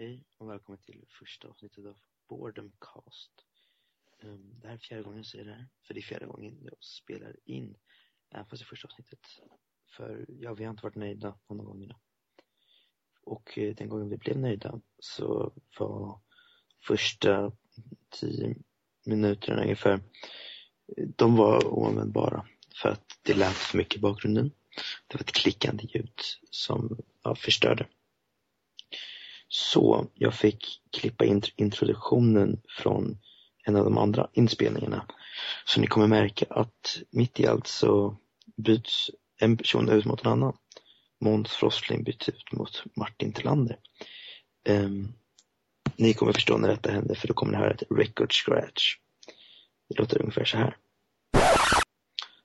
Hej och välkommen till första avsnittet av Boredomcast. Um, ehm, det här är fjärde gången jag säger det här, för det är fjärde gången jag spelar in, även fast det är första avsnittet. För ja, vi har inte varit nöjda någon gång innan. Och eh, den gången vi blev nöjda så var första tio minuterna ungefär, eh, de var oanvändbara för att det lät för mycket i bakgrunden. Det var ett klickande ljud som ja, förstörde. Så jag fick klippa in introduktionen från en av de andra inspelningarna. Så ni kommer märka att mitt i allt så byts en person ut mot en annan. Måns Frostling byts ut mot Martin Tillander. Um, ni kommer förstå när detta händer för då kommer ni höra ett record scratch. Det låter ungefär så här.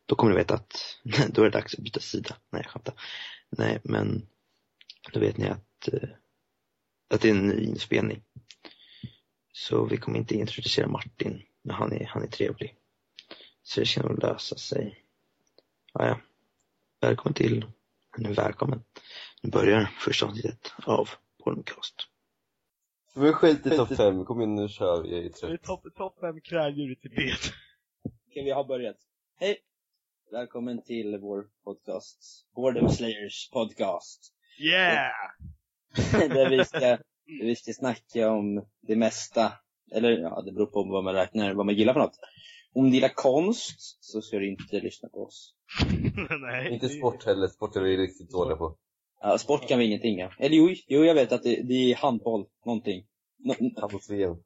Då kommer ni veta att då är det dags att byta sida. Nej, jag skämtar. Nej, men då vet ni att uh, att det är en ny inspelning. Så vi kommer inte introducera Martin, men han är, han är trevlig. Så det ska nog lösa sig. Ja, ja. Välkommen till, nu välkommen. Nu börjar första avsnittet av Porncast. Det var skit i topp fem, kom in nu kör vi, jag är trött. Topp top fem kräldjur i Tibet. Okej, vi har börjat. Hej! Välkommen till vår podcast. Boredom Slayers podcast. Yeah! där vi ska, där vi ska snacka om det mesta. Eller ja, det beror på vad man räknar, vad man gillar för något. Om du gillar konst så ska du inte lyssna på oss. Nej. Inte sport heller, sport är vi riktigt dåliga på. Ja, sport kan vi ingenting om. Eller jo, jo jag vet att det, det är handboll, någonting. No, Handbolls-VM.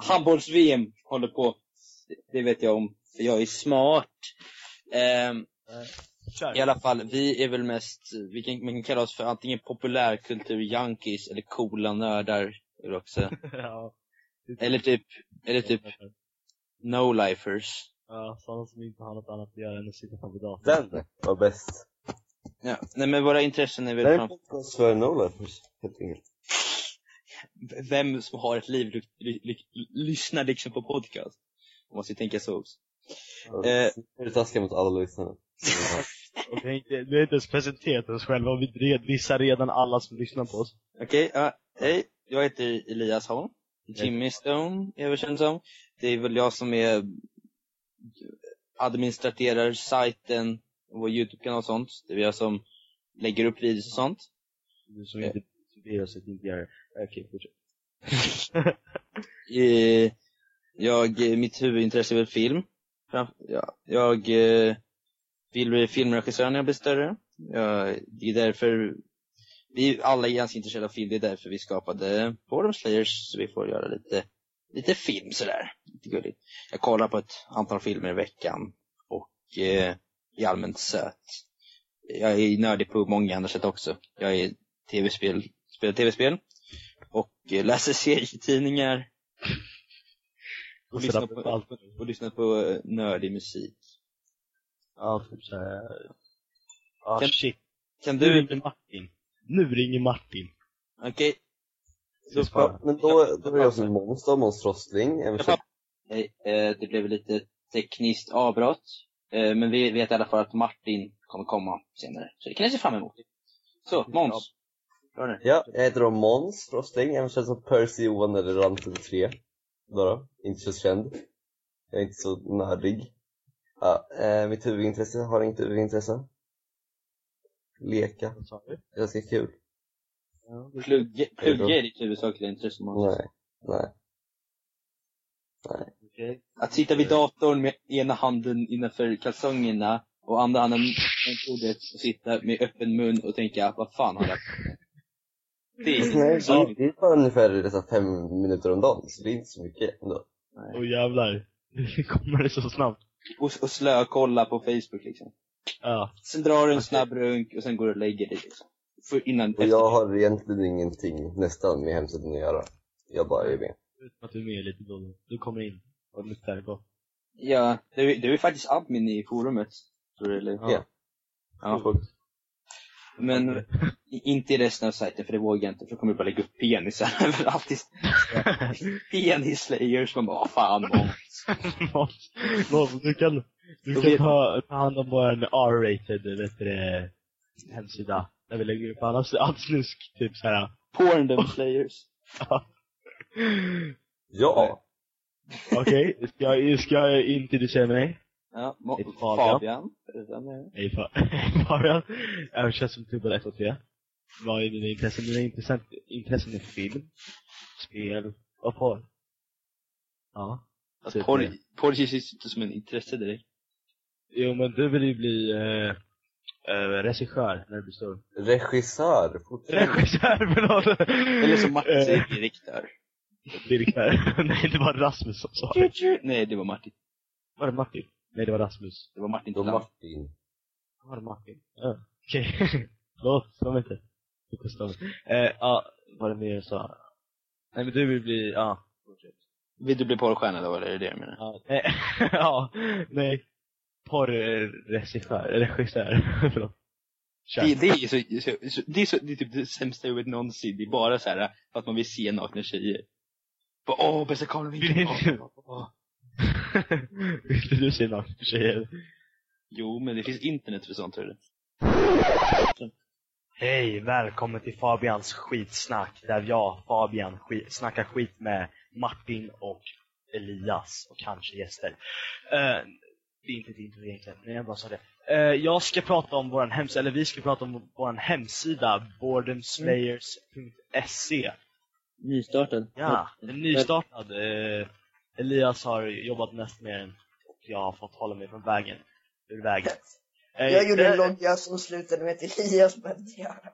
Handbolls-VM håller på. Det, det vet jag om, för jag är smart. Ehm, Kör. I alla fall, vi är väl mest, vi kan, man kan kalla oss för antingen populärkultur-junkies eller coola nördar det också. ja. Eller typ, eller typ no-lifers. Ja, sådana som inte har något annat att göra än att sitta framför datorn. Den var bäst. Ja, nej men våra intressen är Det väl här är podcast för no-lifers, helt enkelt. Vem som har ett liv ly, ly, ly, lyssnar liksom på podcast. Man måste ju tänka så också. Eh. Nu är det taskiga mot alla lyssnare. Och vi har inte, vi har inte ens presenterat oss själva och vi red, dissar redan alla som lyssnar på oss. Okej, ja, hej. Jag heter Elias Holm. Jimmy Stone är jag känd som. Det är väl jag som är administrerar sajten, och vår YouTube-kanal och sånt. Det är jag som lägger upp videos och sånt. Du som inte oss att inte det. Okej, fortsätt. Eh, jag, mitt huvudintresse är väl film. Fram- Ja, jag eh, vill bli filmregissör när jag blir större. Det är därför, vi alla är ganska intresserade av film, det är därför vi skapade Boredom Slayers, så vi får göra lite, lite film sådär. Lite gulligt. Jag kollar på ett antal filmer i veckan och eh, är allmänt söt. Jag är nördig på många andra sätt också. Jag är tv-spel, spelar tv-spel och eh, läser serietidningar och lyssnar på, och lyssnar på eh, nördig musik. Ja, typ såhär. Ah, Kan- shit. Kan Nu du, ringer Martin. Nu ringer Martin. okej, Ja, men då, då är jag som Måns Måns känd- Hej, eh, det blev lite tekniskt avbrott. Eh, men vi vet i alla fall att Martin kommer komma senare. Så det kan jag se fram emot. Så, Måns. Nu. Ja, jag heter då Måns Frostling, även känd som Percy Johan eller Rant3. Då då, inte så känd. Jag är inte så nördig. Ja, eh, mitt huvudintresse, har inget huvudintresse. Leka, Vad sa du? ganska kul. Ja, Plugga, plugga är ditt huvudsakliga intresse, Måns. Nej, nej. Nej. Okej. Att sitta vid datorn med ena handen innanför kalsongerna och andra handen runt bordet och sitta med öppen mun och tänka, vad fan har jag Det är Nej, så det är bara ungefär dessa fem minuter om dagen, så det är inte så mycket ändå. Åh jävlar. Nu kommer det så snabbt. Och, och slökolla på Facebook liksom. Ja. Sen drar du en snabb runk och sen går du och lägger dig liksom. För innan, Och jag har egentligen ingenting nästan med hemsidan att göra. Jag bara är med. Utan att du är med lite då. Du kommer in och luktar gott. Ja, du, du är faktiskt admin i forumet. Tror du, eller? Ja. ja. Men inte i resten av sajten, för det vågar jag inte, för då kommer jag bara lägga upp penisar överallt. Penislayers, man bara, fan Måns. Måns, du kan, du kan vet. ta, ta hand om vår R-rated, vet du det, hemsida. Där vi lägger upp alla, allt snusk, typ såhär. Porn them slayers. Ja! Okej, ska, jag- ska jag introducera mig? Ja, Mo- Ett Fabian. Fabian. Hej Fa- Fabian. Jag känns som Tubbel 1 och 3. Vad är dina intressen? Mina intressen, intressen är film, spel och porr. Ja. Typ porr, porr känns inte som en intresse direkt. Jo men du vill ju bli eh, eh, regissör när du blir stor. Regissör. Regissör, förlåt! Eller som Martin Eh, säger, direktör. Direktör. Nej, det var Rasmus som sa det. Nej, det var Martin. Var det Martin? Nej, det var Rasmus. Det var Martin Då Tilland. Martin. Var det Martin? Ja. Okej. Förlåt, stå mig inte. Det kostar mig. Eh, ja, vad det mer jag sa? Nej men du vill bli, ja. fortsätt. Vill du bli porrstjärna då, eller är det det du menar? Ja, nej, ja, nej. Porrregissör, regissör, förlåt. Det, det är så, så, så, det är så, det är typ det sämsta jag vet någonsin. Det är bara så här för att man vill se nakna tjejer. Bara, åh, bästa. Åh, åh, åh. Vill du se nakna tjejer? Jo, men det finns internet för sånt, du. Hej, välkommen till Fabians skitsnack där jag, Fabian, skit, snackar skit med Martin och Elias och kanske gäster. Eh, det är inte ett intro egentligen, men jag bara sa det. Eh, jag ska prata om våran hemsida, eller vi ska prata om våran hemsida, boredomslayers.se. Nystartad. Ja, en nystartad. Eh, Elias har jobbat mest med den och jag har fått hålla mig från vägen, ur vägen. Eh, jag gjorde en eh, logga som slutade med att Elias behövde göra.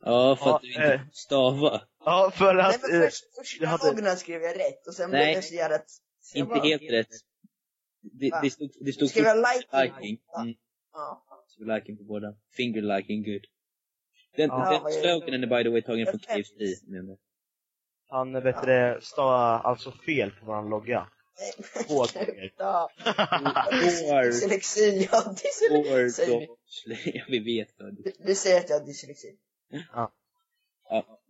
Ja, för att ja, du inte eh, stava. Ja, för att... Nej, men eh, först, första eh, hade... gångerna skrev jag rätt och sen nej, blev det så jävla... Nej, inte bara, helt rätt. Det, det stod... Det stod skrev jag liking? liking. Mm. Ja. Så liking på båda. Finger liking, good. Den, ja, den sloganen är by the way tagen från Caves 10, han vet du det, stavar alltså fel på våran logga. Två gånger. sluta. Dyslexi, ja dyslexi. ja, vi vet vad Du, du säger att jag har dyslexi. Ja,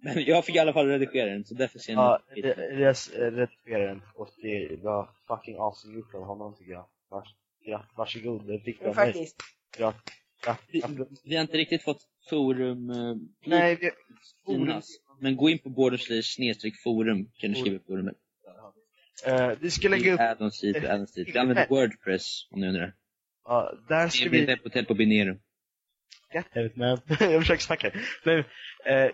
men jag fick i alla fall redigera den, så därför ser Ja, jag det- Elias eh, redigerade den och det var fucking awesome gjort av honom tycker jag. Vars, ja, varsågod, det fick Men av mig. Ja, ja, vi, ja. vi har inte riktigt fått forum eh, Nej, vi, finnas. Men gå in på borderslash snedstreck forum kan du skriva på forumet. eh, vi ska lägga upp, Addons hit addons dit. Vi använder Wordpress om ni undrar. ja, där ska Det vi webbhotell på Binerum. Jättehärligt men jag försöker snacka. Men, eh,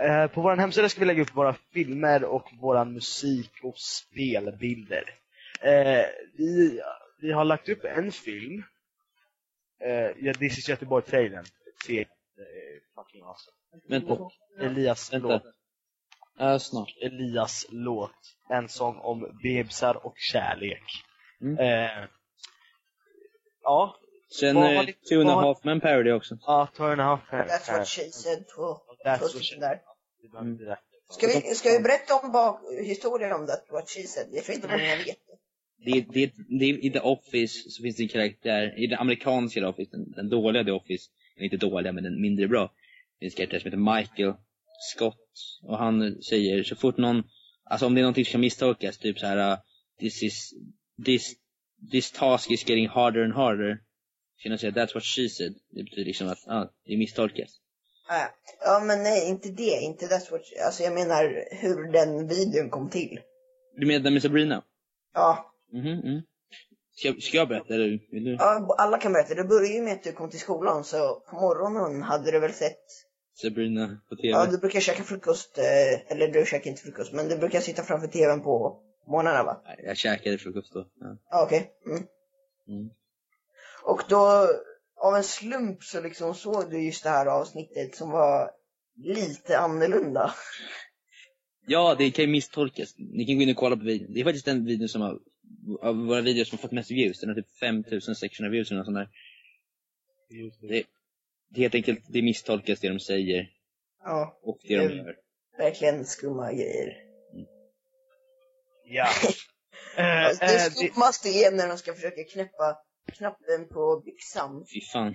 eh, på vår hemsida ska vi lägga upp våra filmer och våra musik och spelbilder. Eh, vi, vi har lagt upp en film. Eh, ja, This is Göteborg-trailern. Se, eh, fucking awesome. Vänta, Elias vänta. låt. Ja, snart. Elias låt. En sång om bebisar och kärlek. Mm. Eh, ja, Sen eh, Two and a Half Men parody också. ja, two and a half. that's what she said. Två what she- stycken där. Mm. Ska vi, ska vi berätta om bak, historien om that, what she said? Jag tror inte många vet det. Det, det, det, I The Office så finns det en karaktär, i den amerikanska The Office, den, den dåliga The Office, inte dåliga men den mindre bra, finns karaktär som heter Michael Scott. Och han säger så fort någon, alltså om det är någonting som kan misstolkas, typ så här, uh, this is, this, this task is getting harder and harder. Kan jag säga that's what she said. Det betyder liksom att, ja, det misstolkas. Ah, ja men nej, inte det. Inte that's what, alltså jag menar hur den videon kom till. Du menar den med Sabrina? Ja, Mhm, mm. Ska, ska jag berätta eller vill du? ja, alla kan berätta. Det började ju med att du kom till skolan så på morgonen hade du väl sett Sabrina på TV? Ja, du brukar käka frukost, eh, eller du käkar inte frukost, men du brukar sitta framför tvn på morgnarna va? Nej, Jag käkade frukost då. Ja. Okej. Mm. Mm. Och då, av en slump så liksom såg du just det här avsnittet som var lite annorlunda. Ja, det kan ju misstolkas. Ni kan gå in och kolla på videon. Det är faktiskt den videon som har, av våra videor som har fått mest views. Den har typ 5600 views eller något sånt där. Det, helt enkelt, det misstolkas det de säger Ja, och det de Mm. gör. verkligen skumma grejer. Ja. Eh, Alltså, det eh, det- skummaste är när de ska försöka knäppa knappen på byxan. Fy fan.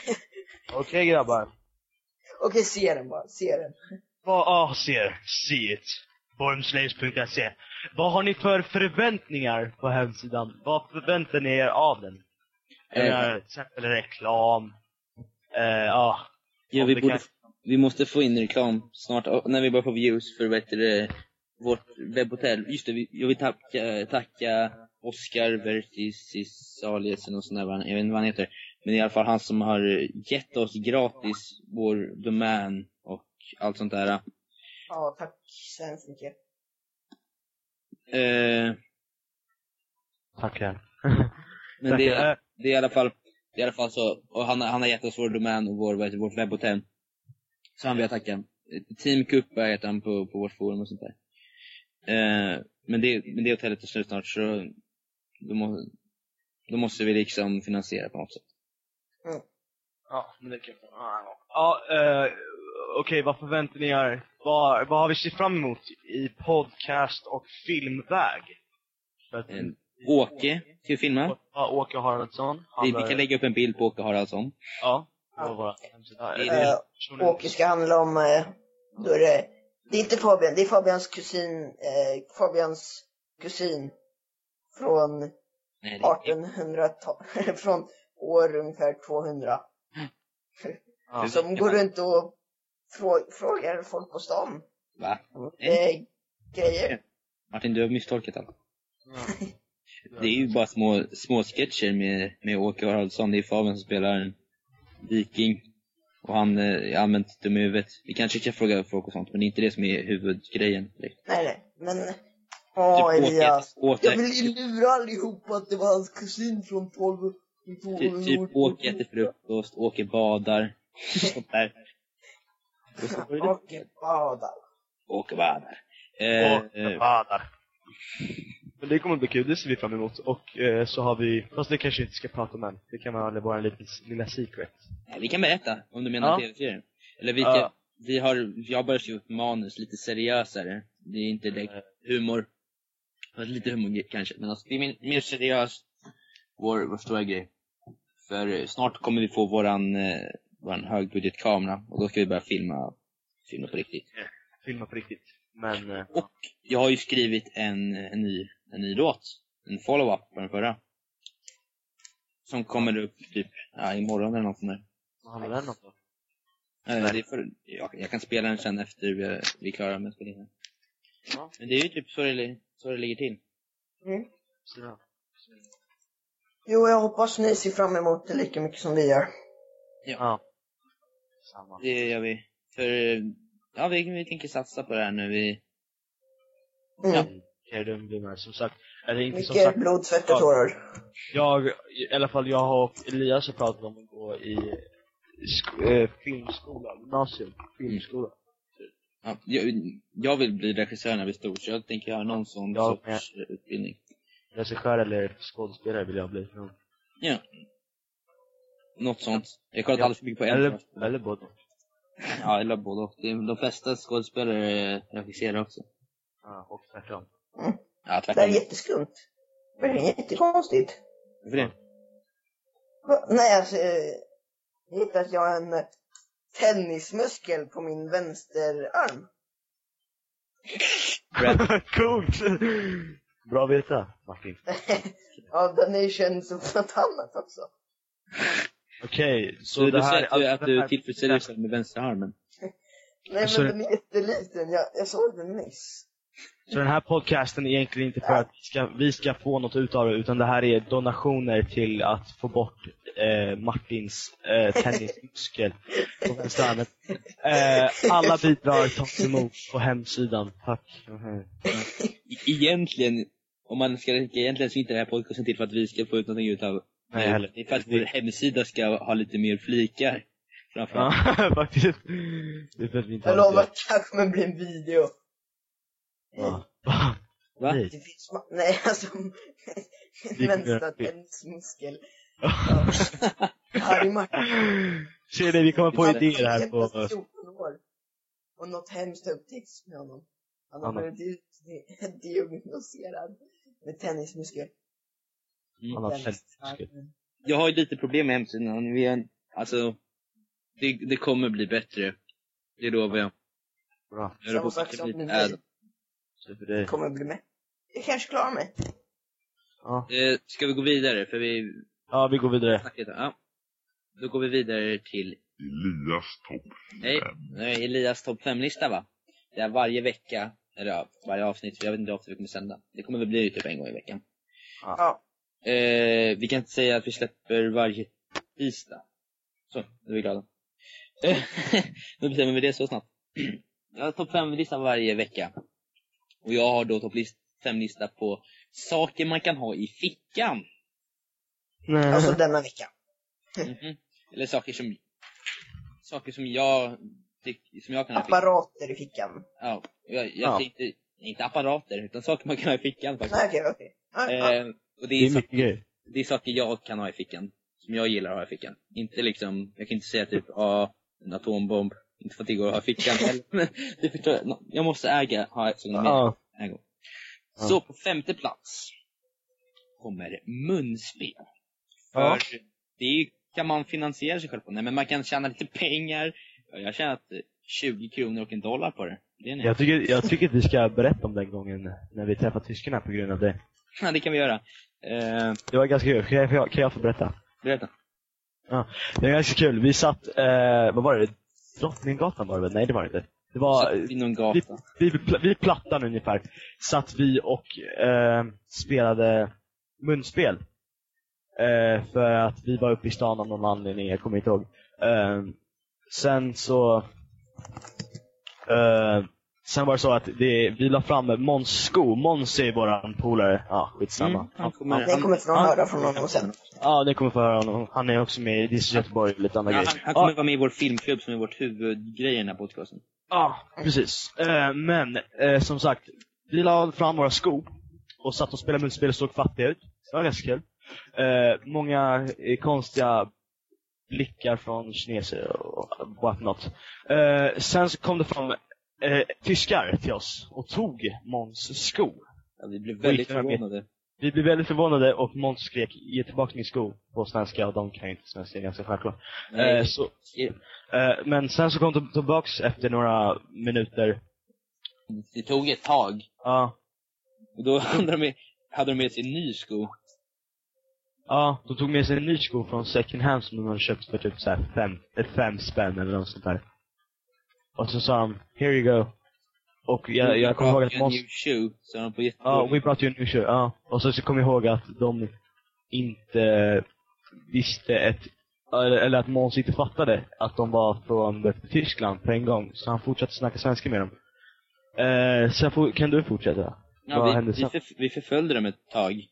Okej grabbar. Okej, se den bara, se den. Vad ah, ser? See it. Bormslaves.se. Vad har ni för förväntningar på hemsidan? Vad förväntar ni er av den? Eh. menar, till exempel reklam. Eh, ja. Ja, vi borde, vi måste få in reklam snart, och när vi börjar få views för det, vårt webbhotell. Just det, vi- jag vill tacka, tacka något sånt där, vad han- jag vet inte vad han heter. Men i alla fall han som har gett oss gratis vår domän och allt sånt där. Ja, tack så hemskt mycket. Eh, Tackar. men det, det är i alla fall, i alla fall så, och han, har- han har gett oss vår domän och vår, heter, vårt webbhotell. Så han vill jag tacka. Team Kuppa heter han på, på vårt forum och sånt där. Eh, men, det, men det hotellet är slut snart så då, må, då måste vi liksom finansiera på något sätt. Ja, men det kan jag en. Ja, eh, okej, vad förväntar ni er? Vad, vad har vi sett fram emot i podcast och filmväg? För att, Eh, Åke ska vi filma. ja, Åke Haraldsson. Vi, vi kan lägga upp en bild på Åke Haraldsson. Ja, på vår hemsida. Det. personen- Åke ska handla om, eh, då är det, det är inte Fabian, det är Fabians kusin, eh, Fabians kusin från Nej, det, 1800-tal, från år ungefär 200. Ja. Som går runt och frå- frågar folk på stan. va? Eh, grejer. Martin, du har misstolkat allt. Det är ju bara små, små sketcher med, med Åke Haraldsson. Det är Fabian som spelar en viking. Och han eh, är allmänt dum i huvudet. Vi kanske kan fråga folk och sånt, men det är inte det som är huvudgrejen. direkt. Nej, nej, men... Åh, Typ Elias. Åke, Jag Åke, vill ju lura allihopa att det var hans kusin från 12... typ, typ Åke äter frukost, Åke badar. Sånt där. Åke badar. Åke badar. Eh, Och eh, badar. Men det kommer bli kul, det ser vi fram emot. Och eh, så har vi, fast det kanske inte ska prata om än. Det kan vara vår liten, lilla secret. vi kan berätta, om du menar Ja. tv-serien. Eller vi, Ja. vi har, jag har börjat skriva upp manus lite seriösare. Det är inte direkt humor. Fast lite humor kanske, men alltså, det är mer, mer seriöst. Vår, vår stora grej. För eh, snart kommer vi få våran, eh, våran högbudgetkamera och då ska vi börja filma, filma på riktigt. Filma på riktigt. Men, eh, Och jag har ju skrivit en, en, ny, en ny låt. En follow-up på den förra. Som kommer upp typ ja, imorgon eller något sånt där. vad handlar den om då? Det är för, jag, jag kan spela den sen efter vi, är- vi är klara med spelningen. Ja. Men det är ju typ så det, så det ligger till. Mm. Ja. Jo, jag hoppas ni ser fram emot det lika mycket som vi gör. ja. Samma. Det gör vi. För ja, vi, vi tänker satsa på det här nu. Vi, Mm. Ja. Okej, det. Som sagt, eller inte som sagt. blod, svett Ja. och tårar. Jag, i alla fall jag och Elias har pratat om att gå i eh, filmskola, gymnasium, filmskola. ja, jag, jag vill bli regissör när jag blir stor, så jag tänker göra någon sån Jag sorts eh, utbildning. Regissör eller skådespelare vill jag bli. Mm. Ja. Något sånt. Jag har kollat Ja. alldeles för mycket på en. Eller, eller. Ja, eller både och. Det är- De flesta skådespelare regisserar också. Ja, och tvärtom. Ja, Det här är jätteskumt. Det är jättekonstigt. Varför det? Va? Nej, alltså, eh, jag hittade att jag har en tennismuskel på min vänsterarm. Coolt! Bra att veta, Martin. ja, den är känd som något annat också. Okej, så Så du det här... säger att du, att du här- tillfredsställer dig med vänsterarmen? Nej, Så- men den är jätteliten. Jag, jag såg den nyss. Så den här podcasten är egentligen inte för att vi ska, vi ska få något utav det, utan det här är donationer till att få bort eh, Martins eh, tennismuskel på vänsterarmen. Eh, alla bidrag tas emot på hemsidan. Tack. E- Egentligen, om man ska egentligen så är inte det här podcasten till för att vi ska få ut någonting utav Nej, heller. Det är för att vår hemsida ska ha lite mer flikar. Framförallt. Ja, faktiskt. Det är för att vi inte Jag lovar att det här kommer bli en video. Ja. Va? Nej. Det finns ma- Nej, alltså. Vi- Vänstra tennismuskel. Harry Martin. Ser ni, vi kommer på Han idéer här på... i 14 år. Och något hemskt har upptäckts med honom. Han har Han blivit ut- diagnostiserad med tennismuskel. Han har tennismuskel. Jag har ju lite problem med hemsidan. Vi är, alltså, det, det kommer bli bättre. Det lovar jag. Bra. Samma sak som med mig. Så för dig. Kommer bli med. Jag kanske klarar mig. Ja. Eh, ska vi gå vidare? För vi ja, vi går vidare. ja. Då går vi vidare till Elias topp Nej, fem. nej, Elias topp 5-lista va? Det är varje vecka, eller ja, varje avsnitt, för jag vet inte hur ofta vi kommer sända. Det kommer väl bli typ en gång i veckan. Ja. Eh, vi kan inte säga att vi släpper varje tisdag. Så, nu är vi glada. Nu bestämmer vi det så snabbt. Jag har topp 5-lista varje vecka. Och jag har då topp 5-lista på saker man kan ha i fickan. Nej. Alltså denna vecka. Mhm. Eller saker som, saker som jag, som jag kan ha i fickan. Apparater i fickan. Ja, jag, jag Ja. tänkte, inte apparater, utan saker man kan ha i fickan faktiskt. Okej, okej. Ja, ja. Eh, och det det är, är så, mycket grejer. det är saker jag kan ha i fickan. Som jag gillar att ha i fickan. Inte liksom, jag kan inte säga typ, ja, en atombomb. Inte för att det går att ha i fickan heller. Men förstår jag. Måste äga, ha ett sådant med Ja. Ja. Så på femte plats kommer munspel. För Ja. det kan man finansiera sig själv på. Nej, men man kan tjäna lite pengar. Jag har tjänat eh, 20 kronor och en dollar på det. Det. Jag tycker, jag tycker att vi ska berätta om den gången när vi träffade tyskarna på grund av det. Ja, det kan vi göra. Eh, Det var ganska kul. Kan jag, kan jag få berätta? berätta. Det var ganska kul. Vi satt, eh, vad var det? Drottninggatan var det väl? Nej det var det inte. Det var, gata. vi, vid plattan ungefär, satt vi och eh, spelade munspel. Eh, för att vi var uppe i stan av någon anledning, jag kommer inte ihåg. Eh, sen så... Sen var det så att det, vi la fram Måns sko. Måns är våran polare. Ja, skitsamma. Mm, han kommer, Det kommer från han- höra från honom sen. Ja, ni kommer få höra honom. Han är också med i This is Göteborg och lite andra Ja, grejer. han, han kommer vara med i vår filmklubb som är vårt huvudgrej i den här podcasten. Ja, precis. Eh, men eh, som sagt, vi la fram våra skor och satt och spelade munspel och såg fattiga ut. Det var ganska kul. Eh, många eh, konstiga blickar från kineser och what not. Eh, sen så kom det fram eh, tyskar till oss och tog Måns sko. Ja, vi blev väldigt förvånade. Vi blev väldigt förvånade och Måns skrek ge tillbaka min sko på svenska och de kan ju inte svenska ganska självklart. Eh, så, eh, men sen så kom de tillbaks efter några minuter. det tog ett tag. Ja, Och då hade de med, hade de med sig en ny sko. Ja, de tog med sig en ny sko från second hand som de hade köpt för typ så här fem, fem spänn eller något sånt där. Och så sa de, here you go. Och jag, jag kommer ihåg att new shoe, sa de på ja, jättebra. we brought you a new shoe, ja. Och så, så kommer jag ihåg att de inte visste ett, eller att Måns inte fattade att de var från Tyskland på en gång. Så han fortsatte snacka svenska med dem. Eh, sen får, kan du fortsätta? Ja, vad vi, hände vi, sen? för, vi förföljde dem ett tag.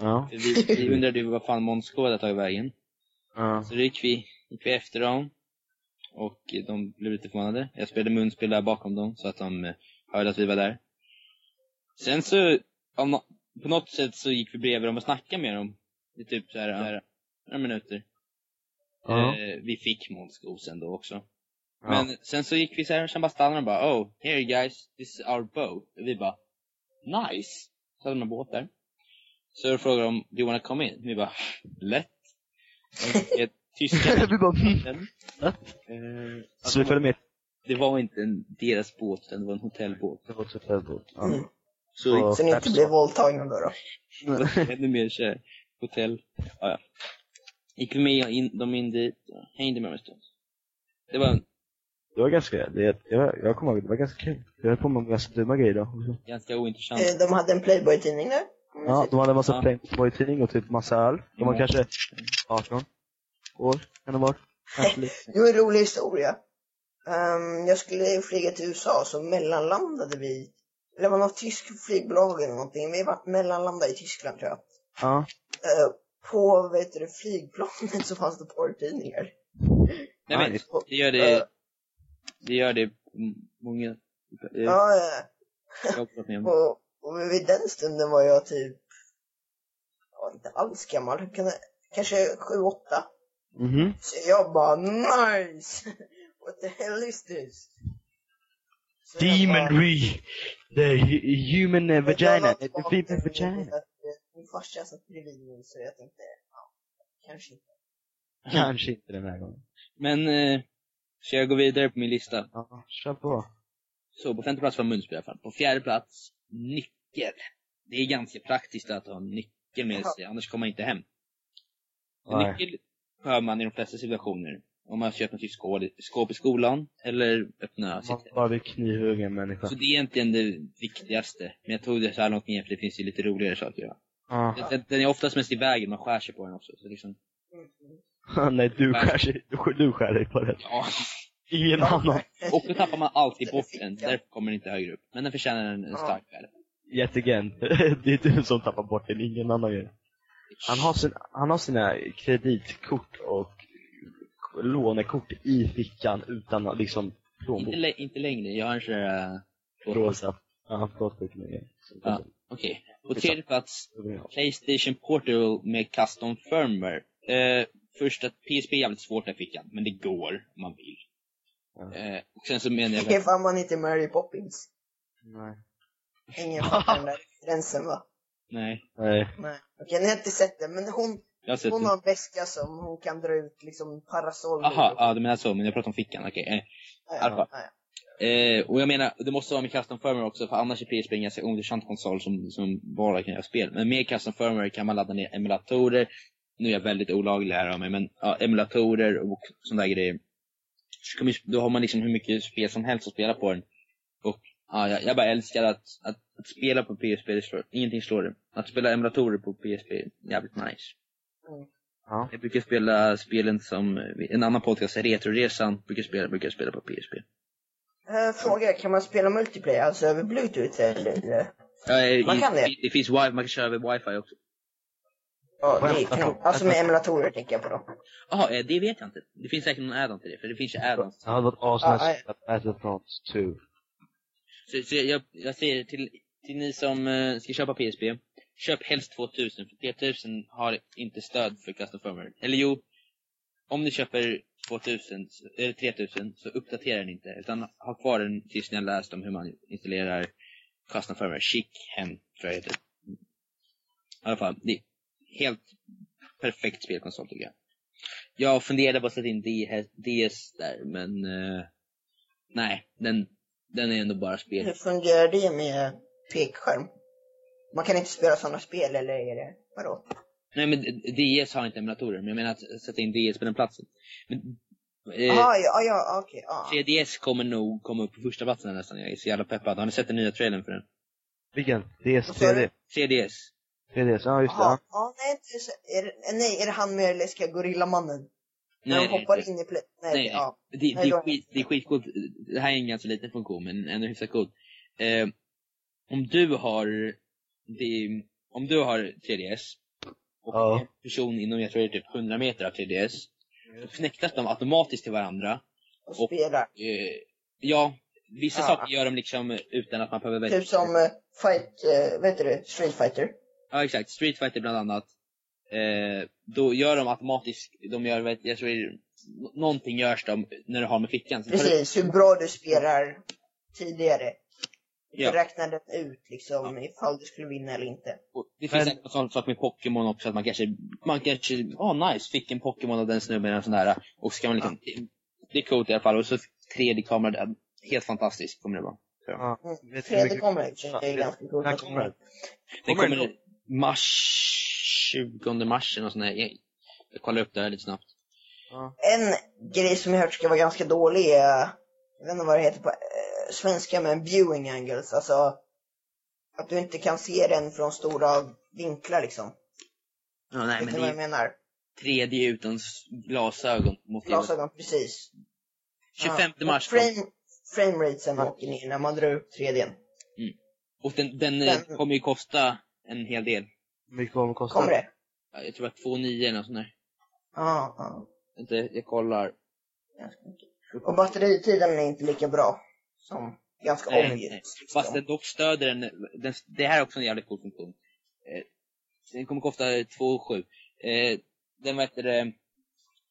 Ja, För vi, vi undrade vad fan Måns hade tagit vägen. ja. Så då gick vi, gick vi efter dem. Och de blev lite förvånade. Jag spelade munspel där bakom dem så att de eh, hörde att vi var där. Sen så, på något sätt så gick vi bredvid dem och snackade med dem. I typ så här, här några minuter. Ja. Eh, vi fick Måns sko sen då också. Ja. Men sen så gick vi så här, sen bara stannade de och bara Oh, here guys, this is our boat. Och vi bara Nice! Så hade de en båt där. Så frågade de, do you wanna come in? Vi bara, lätt. Och ett tyska vi bara. Ja. Eh, så vi följde med Det var inte en, deras båt, utan det var en hotellbåt. till vårt hotellbåt. Ja. Mm. Så Så ni inte blir våldtagna då. då. ännu mer här, hotell. Ja, ja. Gick vi med in, dem in dit och hängde med dem en stund. Det var Det var ganska, det, det var, jag kommer ihåg, det var ganska kul. Jag höll på med ganska dumma grejer då. ganska ointressant. Eh, De hade en Playboy-tidning där. Ja, de hade en massa Ja. Playboy-tidning och typ massa öl. De var Ja. kanske 18 år, kan det vara. Lite. Jo, en rolig historia. Ehm, jag skulle flyga till USA, så mellanlandade vi. Eller det var något tysk flygbolag eller någonting. Vi var mellanlandade i Tyskland tror jag. Ja. Eh, på vet du, flygplanet så fanns det porrtidningar. Nej men, det gör det, det gör det många, ja, om. och, och vid den stunden var jag typ, ja, inte alls gammal, kan, kanske sju, åtta. Mhm. Så jag bara nice! What the hell is this? Så jag bara- Demonry! The hu- human vagina. The female vagina. eh, Min farsa satt bredvid mig så jag tänkte, ja, kanske inte. Kanske inte den här gången. Men, eh, ska jag gå vidare på min lista? Ja, kör på. Så på femte plats var munspel i alla fall. På fjärde plats, nyckel. Det är ganska praktiskt att ha en nyckel med sig, annars kommer man inte hem. Nyckel hör man i de flesta situationer. om man köper ett nytt skåp, skåp i skolan, eller öppna sitt Man bara vill knivhugga en människa. Så det är egentligen det viktigaste. Men jag tog det så här långt ner för det finns ju lite roligare saker att göra. Ja. Den, den är oftast mest i vägen, man skär sig på den också. Så liksom, Nej, du skär, sig, du, skär- du skär dig på den. ja. Ingen annan. Och då tappar man alltid bort den, därför kommer den inte högre upp. Men den förtjänar en, en stark värde. Yet again. Det är du som tappar bort den, ingen annan gör det. Han har, sin, han har sina kreditkort och lånekort i fickan utan att liksom Inte, plånbok. lä- inte längre, jag har en sån där... äh, Rosa. Ja, det. Ja. Okej. På tredje plats, Playstation Portable med custom firmware. Eh, först att PSP är jävligt svårt i fickan, men det går om man vill. Ja. Eh, och sen så menar jag... Det var man inte Mary Poppins. Nej. Ingen fattar den där referensen va? Nej, Nej. Nej. Okej, ni har inte sett den, men hon, hon det. har en väska som hon kan dra ut liksom parasoll Jaha, ja du menar så, men jag pratar om fickan, okej. Eh, ja, ja, ja. Eh, och jag menar, det måste vara med custom firmware också, för annars är PSP en ganska ointressant konsol som, som bara kan göra spel. Men med custom firmware kan man ladda ner emulatorer, nu är jag väldigt olaglig här av mig, men ja, emulatorer och sådana där grejer. Så Då har man liksom hur mycket spel som helst att spela på den. Och ja, jag, jag bara älskar att, att, att spela på PSP, det slår, ingenting slår det. Att spela emulatorer på PSP är jävligt nice. Ja. Jag brukar spela spelen som, en annan podcast, Retroresan, brukar spela, brukar spela på PSP. Eh, Fråga, kan man spela multiplayer, alltså över bluetooth eller? Ja, i- Man kan det. Det finns wifi, man kan köra över wifi också. Ja, det är kanon. Alltså med emulatorer tänker jag på då. Jaha, eh, det vet jag inte. Det finns säkert någon add-on till det, för det finns ju add-ons. Det hade varit asnice Ja, att spela Battlefront 2. Så, så jag, jag säger till, till ni som eh, ska köpa PSP, köp helst 2000, för 3000 har inte stöd för custom firmware. Eller jo, om ni köper 2000, eller 3000, så uppdatera den inte, utan ha kvar den tills ni har läst om hur man installerar custom firmware. Chic Hen, tror jag det heter. I alla fall, det är helt perfekt spelkonsol tycker jag. Jag funderade på att sätta in DS, DS där, men eh, nej, den, den är ändå bara spel. Hur fungerar det med pekskärm? Man kan inte spela sådana spel eller är det, vadå? Nej men DS har inte emulatorer, men jag menar att sätta in DS på den platsen. Men, eh, Jaha, ja, ja, okej, ja. 3DS kommer nog komma upp på första platsen nästan, jag är så jävla peppad. Har ni sett den nya trailern för den? Vilken? DS Vad sa du? 3D? 3DS. 3DS, ja just det. Ja. ja, nej, inte så, är, det- nej, är det han med läskiga gorillamannen? När Nej, de nej, hoppar nej. in i play... Nej, Nej, ja. Det, det, Nej, då är är skit, det är skitcoolt. Det här är en ganska liten funktion, men ändå hyfsat coolt. Eh, om du har, det, om du har 3DS, och Ja. en person inom, jag tror det är typ 100 meter av 3DS, så knäcktas de automatiskt till varandra. Och Och- spelar. Eh, ja, vissa Ja. saker gör de liksom utan att man behöver välja. Typ som uh, fight, uh, vet du det, Street Fighter. Ja exakt, Street Fighter bland annat. Eh, då gör de automatiskt, de gör, vet- jag tror det någonting görs de när du har med fickan. Så tar du- Precis, hur bra du spelar tidigare. Ja. Du räknar den ut liksom ifall du skulle vinna eller inte. och Det finns Men- en sån sak med Pokémon också, att man kanske, man kanske, åh nice, fick en Pokémon av den snubben eller sån där. Och så ska man liksom, det, det är coolt i alla fall. Och så 3D-kamera, det är helt fantastiskt kommer det vara. Ja. Mm. Vet du hur Tredje mycket- kommer i och för sig, det är Ja, ganska coolt. kommer den? Den Kommer kommer mars, 20 mars eller sånt där. Jag, jag kollar upp det här lite snabbt. En grej som jag hört ska vara ganska dålig är, jag vet inte vad det heter på svenska, men viewing angles. Alltså att du inte kan se den från stora vinklar liksom. Ja, nej vet men ni vad jag menar? 3D utan glasögon. Glasögon, precis. 25 Ja, mars och kom. Frame, frameratesen åker ner när man drar upp 3D. Och den, den, eh, Den- kommer ju kosta en hel del. Hur mycket kommer det kosta? Kommer det? Ja, Jag tror att 2,9 eller sånt där. Ja, ja. Jag kollar. Och batteritiden är inte lika bra som ganska Nej, obvious. nej. liksom. Fast den dock stöder den, den, det här är också en jävligt cool funktion. Eh, den kommer kosta 2,7. Eh, den heter det,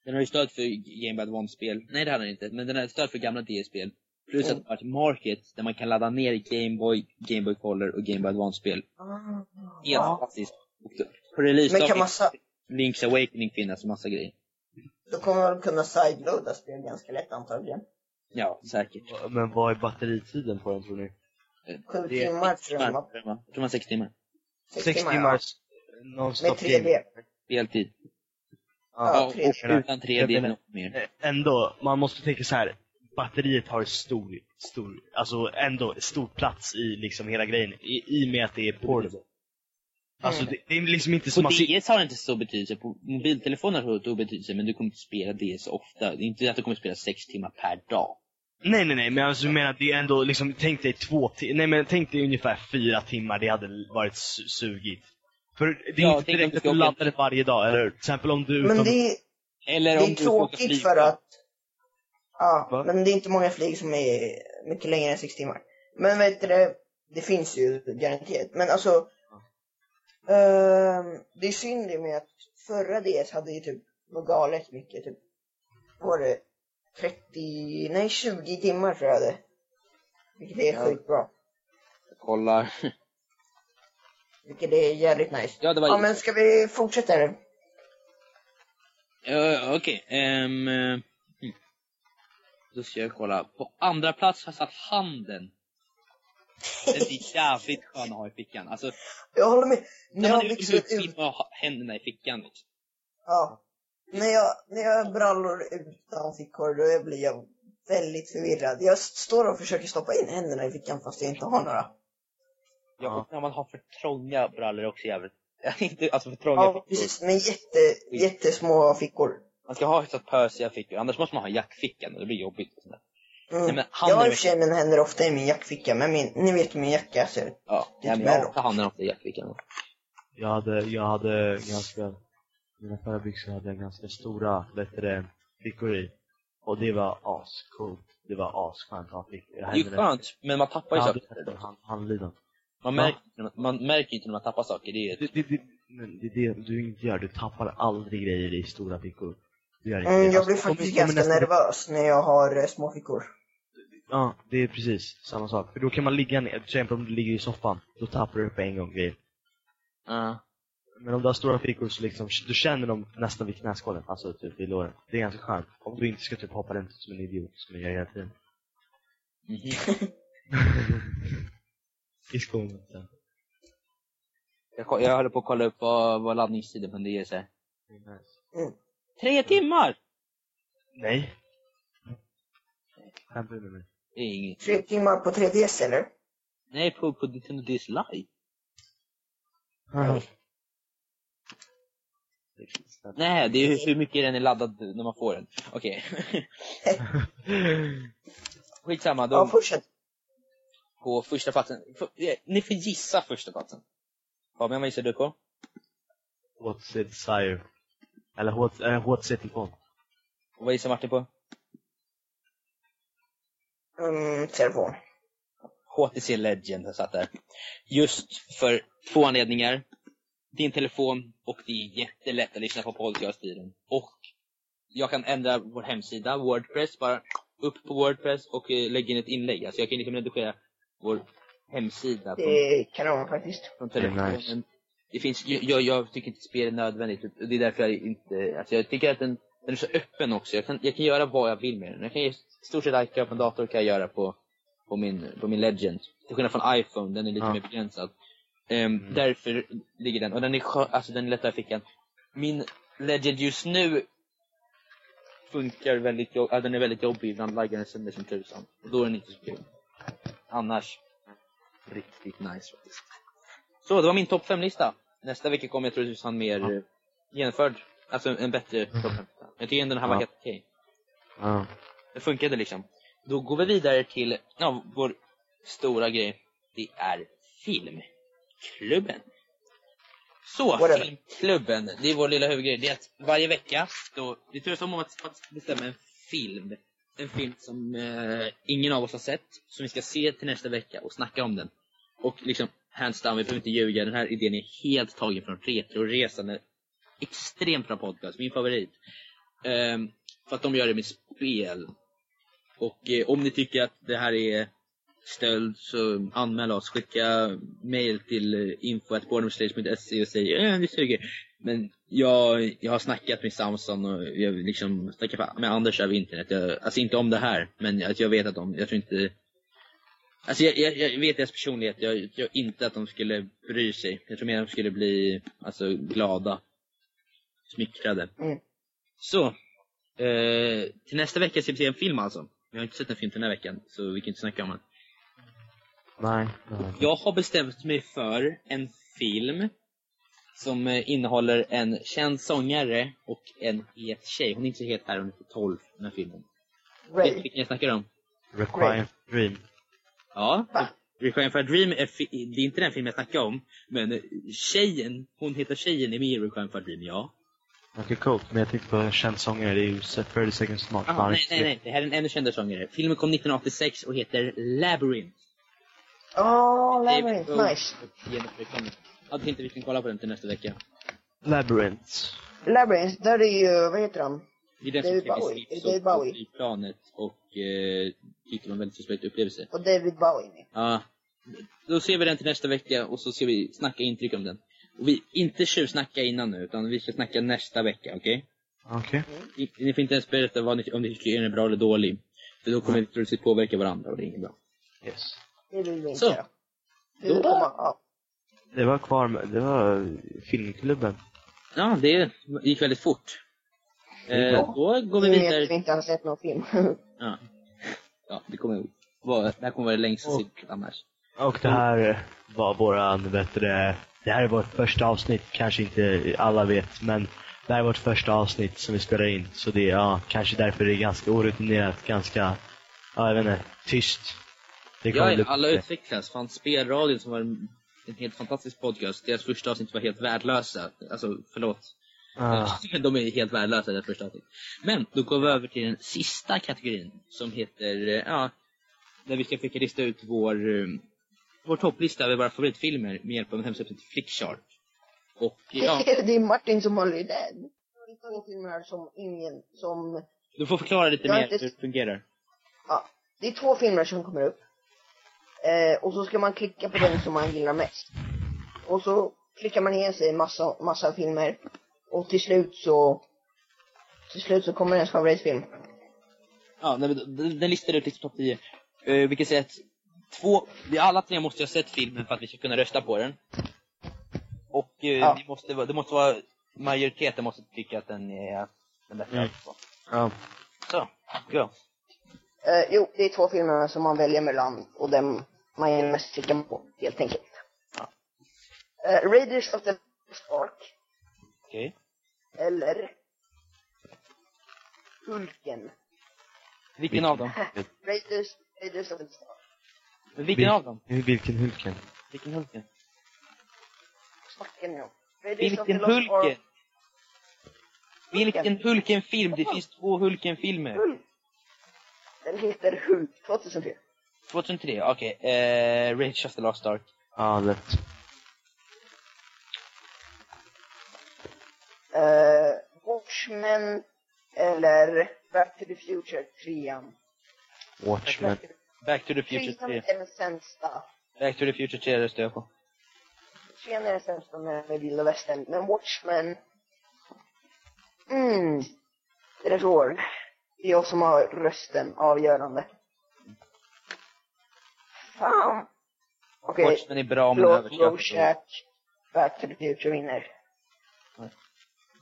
den har ju stöd för Game Boy Advance-spel. Nej det har den inte, men den har stöd för gamla DS-spel. Plus Mm. att det har ett market där man kan ladda ner Game Boy, Game Boy Color och Game Boy Advance-spel. Ah, Helt ja. fantastiskt. Och på release kan man, sa- Link's Awakening finnas och massa grejer. då kommer man kunna sideloada spel ganska lätt antagligen. Ja, säkert. Men vad är batteritiden på den tror ni? Sju Det- timmar tror jag. Jag tror man sex timmar. Sex Sex timmar, timmars Med non-stop 3D. game. Speltid. Ja, och, tre och utan tre Jag det är menar- något mer. Eh, Ändå, man måste tänka så här. Batteriet har stor, stor, alltså ändå stor plats i liksom hela grejen. I, i och med att det är portable. Alltså Mm. det, det är liksom inte På som att... DS har det inte så stor betydelse, på mobiltelefoner har det stor betydelse, men du kommer inte spela DS ofta. Det är inte att du kommer spela sex timmar per dag. Nej nej nej, men alltså jag menar det är ändå liksom, tänk dig två ti- nej men tänk dig ungefär fyra timmar, det hade varit su- sugigt. För det är Ja, inte direkt att du laddar det varje dag, eller? Till exempel om du Men det är, Eller det om är du tråkigt för att... Ja, Va? men det är inte många flyg som är mycket längre än sex timmar. Men vet du det, det finns ju garanterat. Men alltså, ehm, det är synd det med att förra DS hade ju typ något galet mycket. Typ, var det 30, nej 20 timmar tror jag det. Vilket är Ja. sjukt bra. Kollar. Vilket är jävligt nice. Ja, det var Ja men ska vi fortsätta nu? Uh, Okej, ehm, eh, hmm. Då ska jag kolla. På andra plats har jag satt handen. Den är jävligt skön att ha i fickan. Alltså, Jag håller med. När jag man är växte ut, utfilmad och händerna i fickan. Liksom. ja. När jag, när jag har brallor utan fickor, då blir jag väldigt förvirrad. Jag står och försöker stoppa in händerna i fickan fast jag inte har några. Ja, när man har för trånga brallor också jävligt... inte, alltså för trånga Ja, fickor. precis. Men jätte, jättesmå fickor. Man ska ha hyfsat pösiga fickor, annars måste man ha jackfickan och det blir jobbigt. Och sådär. Mm. Nej, men jag har i och för sig mina händer ofta i min jackficka, men min, ni vet hur min jacka ser ut. Ja, men jag har handen ofta i jackfickan. Jag hade, jag hade ganska, mina förra byxor hade jag ganska stora, bättre fickor i. Och det var ascoolt. Det var asskönt att ha fickor. Det är ju skönt, men man tappar ju Jag saker. hand, handleden. Man märker, inte när man, man märker inte när man tappar saker. Det är, Det, det, det, men det är det du inte gör, du tappar aldrig grejer i stora fickor. Du gör inte Mm, jag Alltså, blir kommer faktiskt ganska nästan- nervös när jag har eh, små fickor. Ja, det är precis samma sak. För då kan man ligga ner, till exempel om du ligger i soffan, då tappar du på en gång grejer. Ja. Men om du har stora fickor så liksom, du känner dem nästan vid knäskålen, alltså typ vid låren. Det är ganska skönt. Om du inte ska typ hoppa runt som en idiot, som jag gör hela tiden. Mhm. I skolan. sen. Jag, jag håller på att kolla upp vad, vad laddningstiden på en DS är. Nice. Tre timmar! Nej. Skämtar du med mig? Det är inget. Tre timmar på 3DS eller? Nej, på, på Nintendo DS Nej, det är hur, hur mycket den är laddad när man får den. Okej. Skitsamma, Ja, då fortsätt. på första platsen. Ni får gissa första platsen. Fabian, vad gissar du på? What's it desire? Eller what, äh, what's it telefon? Och vad gissar Martin på? Mm, telefon. HTC Legend har satt där. Just för två anledningar. Din telefon och det är jättelätt att lyssna på podcast i den. Och jag kan ändra vår hemsida, Wordpress, bara upp på Wordpress och eh, lägga in ett inlägg. Alltså jag kan liksom redigera vår hemsida från, Det kan vara faktiskt. från Det telefonen. nice. Det finns, jag, jag tycker inte spel är nödvändigt. och Det är därför jag inte, alltså jag tycker att den, den är så öppen också. Jag kan, jag kan göra vad jag vill med den. Jag kan i stort sett allt jag på en dator kan jag göra på, på min, på min Legend. Till skillnad från iPhone, den är lite Ja. mer begränsad. Ehm, Därför ligger den, och den är alltså den är lättare i fickan. Min Legend just nu funkar väldigt, jobb, ja, den är väldigt jobbig, ibland laggar den sönder som tusan. Och då är den inte så kul. Annars, riktigt nice faktiskt. Så, det var min topp 5-lista. Nästa vecka kommer jag troligtvis ha en mer Ja. eh, genomförd, alltså en bättre topp 5-lista. Jag tycker ändå den här var Ja. helt okej. Ja. Det funkade liksom. Då går vi vidare till, ja, vår stora grej. Det är filmklubben. Så, Whatever. filmklubben, det är vår lilla huvudgrej. Det är att varje vecka, då, vi turas om att, att bestämma en film. En film som eh, ingen av oss har sett, som vi ska se till nästa vecka och snacka om den. Och liksom, hands down, vi behöver inte ljuga, den här idén är helt tagen från Retroresan. En extremt bra podcast, min favorit. Ehm, för att de gör det med spel. Och eh, om ni tycker att det här är stöld så anmäl oss. Skicka mail till info.boredomstage.se och säg eh, det suger. Men jag, jag har snackat med Samson och jag liksom snackat med Anders över internet. Jag, alltså inte om det här, men att jag vet att de, jag tror inte Alltså jag, jag, jag vet deras personlighet, jag, jag tror inte att de skulle bry sig. Jag tror mer att de skulle bli alltså, glada. Smickrade. Mm. Så. Eh, till nästa vecka ska vi se en film alltså. Vi har inte sett en film till den här veckan, så vi kan inte snacka om den. Nej. nej. Jag har bestämt mig för en film som eh, innehåller en känd sångare och en het tjej. Hon är inte så het här, hon är på 12 den här filmen. Vet vilken jag snackar om? Requiem for Dream. Ja. Va? Requiem for a Dream är, det är inte den film jag snackar om, men tjejen, hon heter tjejen är med i Requiem for a Dream, ja. Okej, coolt. Men jag tänkte på en känd sångare, det är ju 30 Seconds to Mars. Aha, nej, nej, nej, det här är en ännu kändare sångare. Filmen kom 1986 och heter Labyrinth. Åh, David Labyrinth, nice. Jag tänkte vi kan kolla på den till nästa vecka. Labyrinth. Labyrinth, där är ju, vad heter han? Det är den David som Bowie. Är David Bowie? flygplanet och eh, var en väldigt suspekt upplevelse. Och David Bowie. Ja. Då ser vi den till nästa vecka och så ska vi snacka intryck om den. Och vi, inte tjuvsnacka innan nu, utan vi ska snacka nästa vecka, okej? Okej. Ni, ni får inte ens berätta vad ni, om ni tycker den är bra eller dålig. För då kommer vi troligtvis påverka varandra och det är inget bra. Yes. Det vill vi inte Så. Då- komma, ja. Det var kvar med, det var filmklubben. Ja, det gick väldigt fort. Eh, Ja. då går vi vidare. vi inte har sett någon film. Ja. ja, det kommer vara, det här kommer vara det längsta Och- annars. Och det här var våran, vet du det, det här är vårt första avsnitt, kanske inte alla vet, men det här är vårt första avsnitt som vi spelar in. Så det är, ja, kanske därför det är ganska orutinerat, ganska, ja jag vet inte, tyst. Det Ja, bli- alla utvecklas. Fan, Spelradion som var en, en helt fantastisk podcast, deras första avsnitt var helt värdelösa. Alltså, förlåt. Ah, De är helt värdelösa, deras första avsnitt. Men, då går vi över till den sista kategorin, som heter, eh, ja, där vi ska försöka lista ut vår, eh, vår topplista över våra favoritfilmer med hjälp av en hemsida som heter Flickchart. Och, ja, det är Martin som håller i den. Jag har hittat filmer som ingen, som, du får förklara lite mer inte- hur det fungerar. ja. Det är två filmer som kommer upp. Eh, och så ska man klicka på den som man gillar mest. Och så klickar man igen sig massa, massa filmer. Och till slut så, till slut så kommer ens favoritfilm. Ja, den, den listar ut liksom topp 10. Uh, vi kan säga att två, vi alla tre måste ju ha sett filmen för att vi ska kunna rösta på den. Och uh, Ja. det, måste, vara- det måste vara, majoriteten måste tycka att den är den bästa. Mm. Ja. Så, ja. Eh, jo, det är två filmer som man väljer mellan och den man är mest sugen på, helt enkelt. Ja. Eh, Raiders of the Lost Ark, Okej. eller Hulken. Vilken av dem? Raiders, Raiders of the Lost Ark. Vilken av dem? Vil- Vilken Hulken? Vilken Hulken? Snackar ni om? Vilken Hulken? Vilken Hulken-film? Det finns två Hulken-filmer. Hulk. Den heter Hulk, 2003. 2003, okej. Eh, Rage of the Lost Ark. Ja, lätt. Eh, Watchmen, eller Back to the Future 3. Watchmen. Back to the Future 3 3. är den sämsta. Back to the Future 3 röstar jag på. Trean är den sämsta med, med vilda västern, men Watchmen... Mm. Det är svårt. Det är jag som har rösten avgörande. Fan. Okej, Watchmen är bra om den. Rorschach. Back to the Future vinner.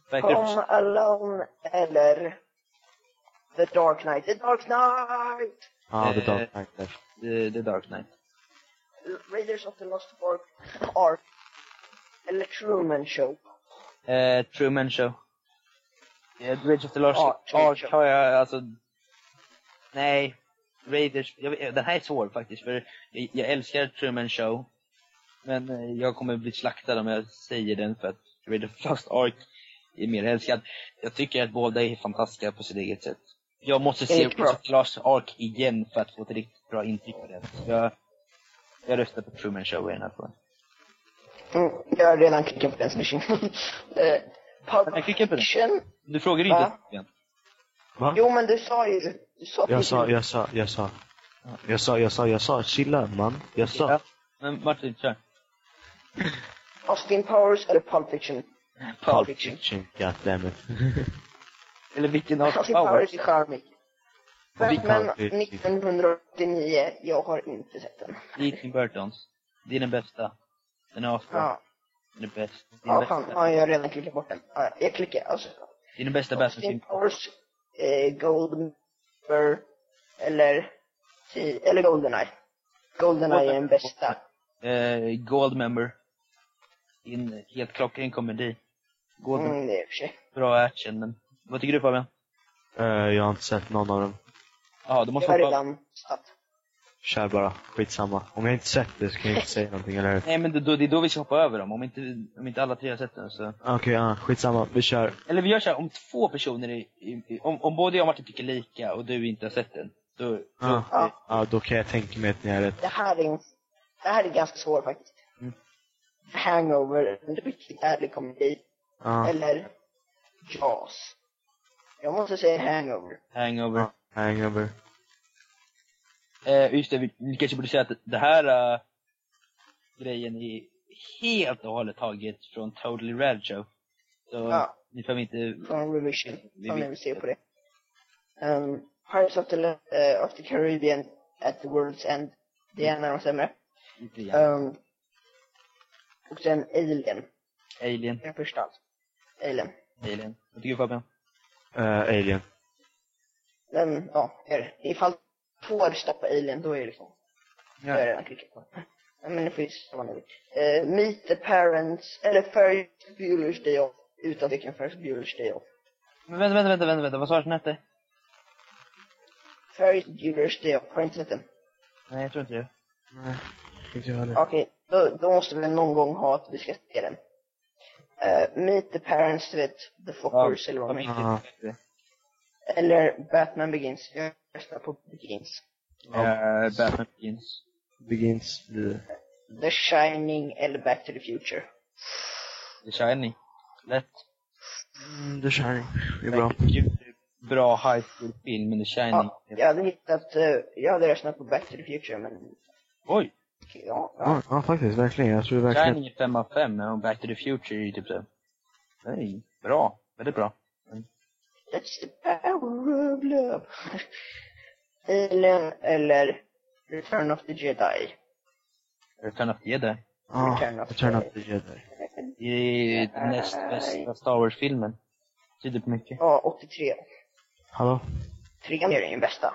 The Home Alone eller The Dark Knight. The Dark Knight! Ja, The Eh, Dark Knight där. The, the Dark Knight. Raiders of the Lost Ark. Ark. Eller Truman Show. Eh, Truman Show. Eh, Bridge of the Lost Ark Show. har jag alltså... Nej. Raiders, jag, den här är svår faktiskt för jag, jag älskar Truman Show. Men eh, jag kommer bli slaktad om jag säger den för att Raiders Lost Ark är mer älskad. Jag tycker att båda är fantastiska på sitt eget sätt. Jag måste se Lost Ark igen för att få ett riktigt bra intryck av den. Jag, jag röstar på Truman Show i den här frågan. Mm, jag har redan klickat på den snischen. eh, Pulp på. Fiction. Du frågar ju inte. Va? Jo men du sa ju, sa Jag sa, jag sa, jag sa. Jag sa, jag sa, jag sa, chilla man. Jag sa. Ja. Men Martin, kör. Austin Powers eller Pulp Fiction? Pulp Fiction, goddammit. Eller vilken av Austin Powers? Powers är charmig. Batman Pulp Fiction? 1989, jag har inte sett den. Det är Tim Burtons. Det är den bästa. Den är asbra. Ja, Den är bäst. Det är ja den fan, bästa. ja, jag har redan klickat bort den. Ja, jag klickar, alltså. Det är den bästa Batman-filmen. Austin Powers, eh, Goldmember eller, eller Goldeneye. Goldeneye är den bästa. Eh, Goldmember. En helt klockren komedi. Goldmember, Mm, det är för sig. bra action, men vad tycker du Fabian? Eh, jag har inte sett någon av dem. Jaha, du Jag måste har hoppa... redan satt. Kör bara, skitsamma. Om jag inte sett det så kan jag inte säga någonting, eller hur? Nej men det, då, det är då vi ska hoppa över dem, om inte, om inte alla tre har sett den så. Okej, ja, skitsamma. Vi kör. Eller vi gör så här, om två personer i, i, om, om både jag och Martin tycker lika och du inte har sett den, då, då Ja. Ja. Ja, då kan jag tänka mig att ni har rätt. Det här är, det här är ganska svårt faktiskt. Mm. Hangover, en riktigt härlig komedi. Ja, Eller Jaws. Jag måste säga Hangover. hangover. hangover. Eh, just det, vi, vi kanske borde säga att det här uh, grejen är helt och hållet taget från Totally Rad Show. Så Ja. ni får inte, Från Revision, Vi som ni vill se på det. Um, Pirates of the, uh, of the Caribbean at the World's End. Det är en av de sämre. inte igen. Um, och sen Alien. Alien, Den första alltså. Alien. Alien. Vad tycker du Fabian? Eh, Alien. Den, ja, är det. Röstar på Alien, då är det liksom, då har jag redan klickat på. Ja, men det finns vad man vill. Uh, Meet the Parents, eller Ferris Bueller's Day Off. Utan tecken Ferris Bueller's Day Off. Men vänta, vänta, vänta, vänta, vänta. vad sa du att den hette? Ferris Bueller's Day Off, har du inte sett den? Nej, jag tror inte det. Nej, inte jag heller. Okej, då, då måste vi någon gång ha att vi ska se den. Uh, meet the Parents, du vet, The Fockers eller vad de heter. Ja. Eller Batman Begins. Jag röstar på Begins. Eh, Batman Begins. Begins blir det. The Shining eller Back to the Future. The Shining. Lätt. Mm, The Shining. Det är bra. Bra high school-film, men The Shining. Ja, jag hade hittat, uh, jag hade röstat på Back to the Future men, Oj! ja, ja. Ja, ja, faktiskt. Verkligen. Jag tror verkligen... Shining är 5 av 5 och Back to the Future är ju typ så. Nej, bra. Väldigt bra. That's the power of love. Alien eller Return of the Jedi. Return of the Jedi. Ja, Return of Return of the- the Jedi. Det är den näst bästa Star Wars-filmen. Tyder på mycket. Ja, 83. Hallå? Trean är den bästa.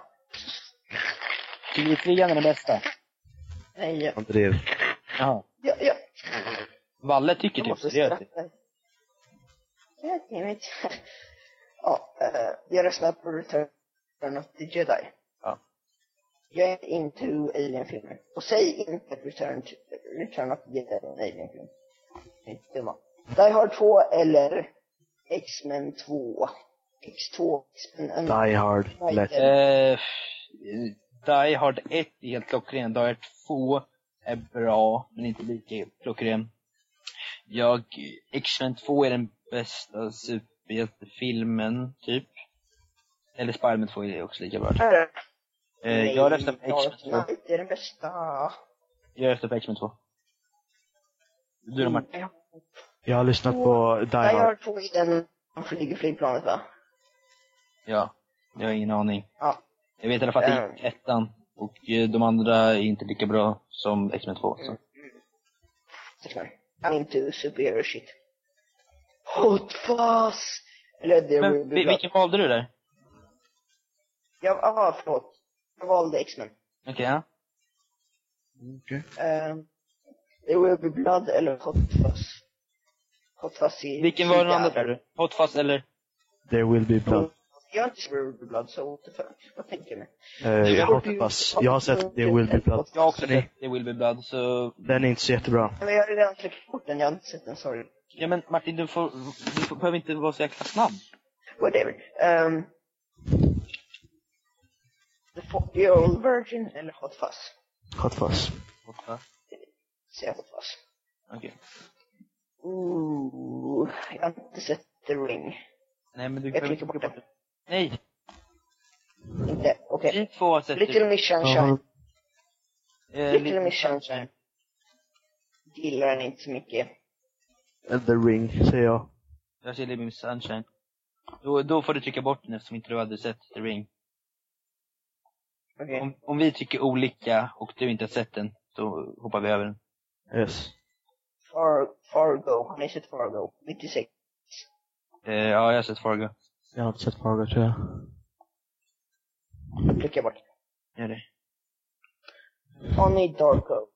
Tycker du trean är den bästa? Nej, jag. Jaha. jag, jag, Valle tycker jag typ måste det. skratta. Jag vet Ja, eh, jag röstar på Return of the Jedi. Ja. Jag är inte into Alien-filmer. Och säg inte att Return, to, Return of the Jedi är en Alien-film. Inte dumma. Die Hard 2 eller X-Men 2. X2, X-Men Die Hard. Lätt. Eh, Die Hard 1 är helt klockren. Die Hard 2 är bra, men inte lika klockren. Jag, X-Men 2 är den bästa superhjältefilmen, typ. Eller Spiderman 2 är också lika bra. Här. Eh, jag röstar på X-Men 2. Knight är den bästa. Jag röstar på X-Men 2. Du då Martin? Ja. Jag har lyssnat på Die Die Hard. Hard 2 är den som flyger flygplanet va? Ja, jag har ingen aning. Ja. Jag vet i alla fall att det Mm. är ettan. Och eh, de andra är inte lika bra som X-Men 2. Så. X-Men. I'm into superhero shit. Hot Fuzz! Eller The Men vi- vilken valde du där? Jag, ah, förlåt. Jag valde X-Men. Okej, ja. Okej. Um, The Ruby Blood eller Hot Fuzz. Hot Fuzz är Vilken var den andra tror du? Hot Fuzz eller? There will be blood. Jag har inte sett Ruby Blood, så what the fuck. Vad tänker ni? Eh, jag hoppas. Jag har sett There will be blood. Jag har också sett The Will Be Blood, så... Den är inte så jättebra. Men jag har redan klickat bort den, jag har inte sett den, sorry. Ja men Martin, du får, du får, behöver inte vara så jäkla snabb. Whatever. Um, the 40 year old virgin eller Hot Fuzz? Hot Fuzz. Hot Fuzz. Säger Hot Fuzz. Okej. Ooh, jag har inte sett The Ring. Nej men du Jag klickar inte bort det. Nej, Inte, okej. vi två har sett Little Miss Sunshine. Eh, Little Miss Sunshine. Gillar den inte så mycket. The Ring, säger jag. Jag ser Little Miss Sunshine. Då, då får du trycka bort den eftersom inte du hade sett The Ring. Okej. Om, om vi tycker olika och du inte har sett den, så hoppar vi över den. Yes. Far, Fargo. Har ni sett Fargo? 96. Eh, ja, jag har sett Fargo. Jag har inte sett Fargo tror jag. Trycker bort. Gör det. Donnie Darko.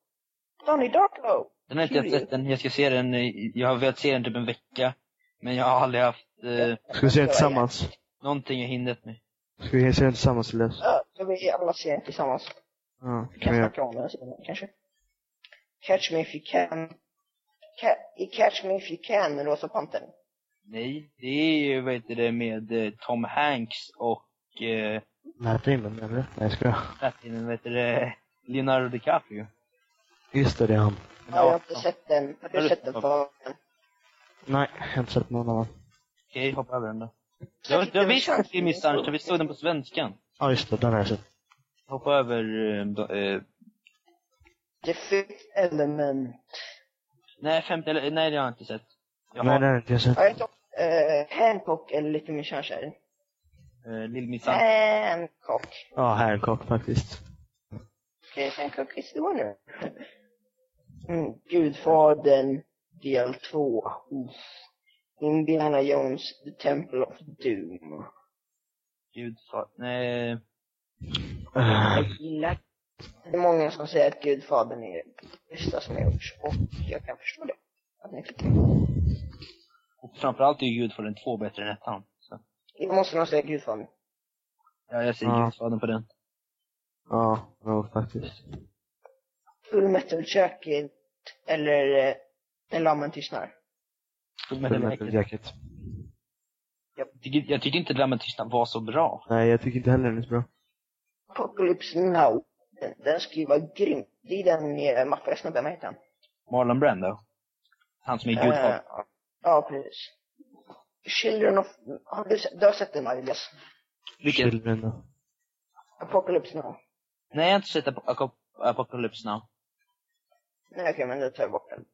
Donnie Darko! Den har inte jag sett den. Jag ska se den, jag har velat se den typ en vecka. Men jag har aldrig haft eh, Ska vi se den tillsammans? någonting i hindret mig. Ska vi se den tillsammans Elias? Ja, ska vi alla se den tillsammans? Ja, Vi kan vi göra. snacka om den sen kanske. Catch me if you can. Ca- I Catch me if you can Rosa Pantern. Nej, det är ju, vad heter det, med eh, Tom Hanks och eh, Matt Damon eller? Nej jag skojar. Platinum, vad heter det, Leonardo DiCaprio. Just det, det är han. Ja, jag har inte sett den. Har Har du sett den på? Nej, jag har inte sett någon av dem. Okej, hoppa över den då. Jag, jag visste att vi missade den, så vi såg den på svenskan. Ja just det, den har jag sett. Hoppa över, då, eh, The Fifth Element. nej, femte, eller, nej det har jag inte sett. Jag Nej har det har inte jag sett. Ja, jag tror, eh, Hancock eller lite mer Sunshine. eh, Lill Miss Sunshine. Hancock. Ja, Hancock faktiskt. Okay, Hancock is the winner. Mm, Gudfadern del 2. Uff. Indiana Jones, The Temple of Doom. Gud, fa- nej, Jag gillar Det är många som säger att Gudfadern är det bästa som har gjorts och jag kan förstå det. Att ni tycker och framförallt är ju Gudfadern 2 bättre än ettan. Så. Jag måste nog säga Gudfadern. Ja, jag ser Ja. Gudfadern på den. ja, ja, faktiskt. Full Metal Jacket eller eh, När Lammen Tystnar. Full Metal Full Metal Jacket. Jag tycker, jag tycker inte Lammen tystnad var så bra. Nej, jag tycker inte heller den är så bra. Apocalypse Now. Den, den ju vara grym. Det är den med maffiga snubben, vad heter han? Marlon Brando. Han som är Gudfadern. Eh, ja, precis. Children of... Har du, sett- du har sett den, Elias? Vilket? Children då. Apocalypse Now. Nej, jag har inte sett Ap- Ap- Apocalypse Now. Nej, okej, men då tar jag bort den.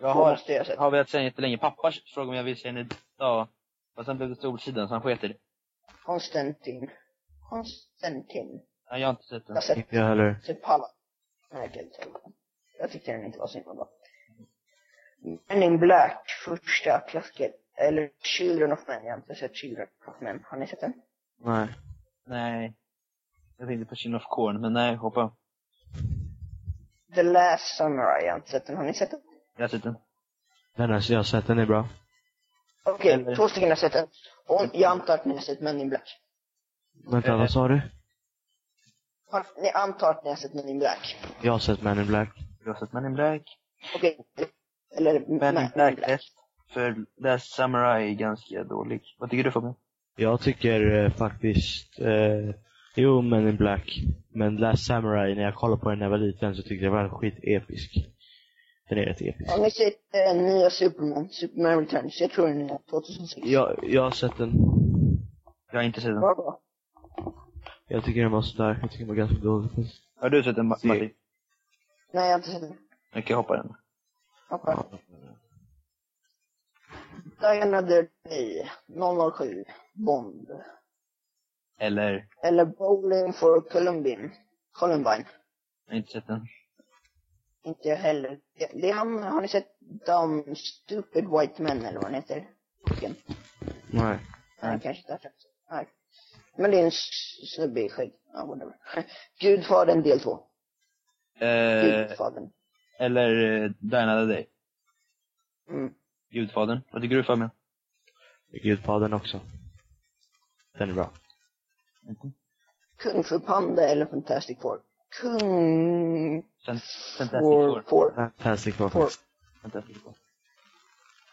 Jag har, måste jag har velat den jättelänge. Pappa frågade om jag vill se den idag. Och sen blev det Solsidan, så han sket i det. Konstantin. Konstantin. Ja, jag har inte sett Jag den. har sett, Inte jag heller. sett Palla. Nej, okej, inte jag. Jag tyckte den inte var så himla bra. Men in Black, första klassiker. Eller Children of Men, jag har inte sett Children of Men. Har ni sett den? Nej. Nej. Jag tänkte på Chin of Corn, men nej, hoppa. The Last Samurai, jag har inte sett den. Har ni sett den? Jag har sett den. Den har jag sett, den är bra. Okej, Eller- två stycken har sett den. Och jag antar att ni har sett Men in Black. Vänta, vad sa du? Har, ni antar att ni har sett Men in Black. Jag har sett Man in Black. Du har sett Men in Black. Okej. Eller Men in Black ett. För Last Samurai är ganska dålig. Vad tycker du Fabian? Jag tycker eh, faktiskt, eh, jo Men in Black. Men Last Samurai, när jag kollade på den när jag var liten så tyckte jag var skitepisk. Den är rätt episk. Har ni sett eh, nya Superman? Superman Returns? Jag tror den är 2006. Jag, jag har sett den. Jag har inte sett den. Bra, bra. Jag tycker den var sådär. Jag tycker den var ganska dålig. Har du sett den Ma-. Martin? Nej, jag har inte sett den. Kan hoppa den. Hoppa. Diana the Day, 007, Bond. Eller, Eller Bowling for Columbine. Columbine. jag har inte sett den. Inte jag heller. Det, det är han, har ni sett de Stupid White Men eller vad han heter? Vilken? Nej. Nej, kanske inte har sett. Nej. Men det är en snubbe i skägg. Ja, whatever. Gudfadern del två. Eh, Gudfadern. eller eh, Die Another Day. Mm. Gudfadern. Vad tycker du Fabian? Gudfadern också. Den är bra. Kung för Panda eller Fantastic Four? Kung Fan- Fantastic Four. for. Fantastic Four. Four. Fantastic Four.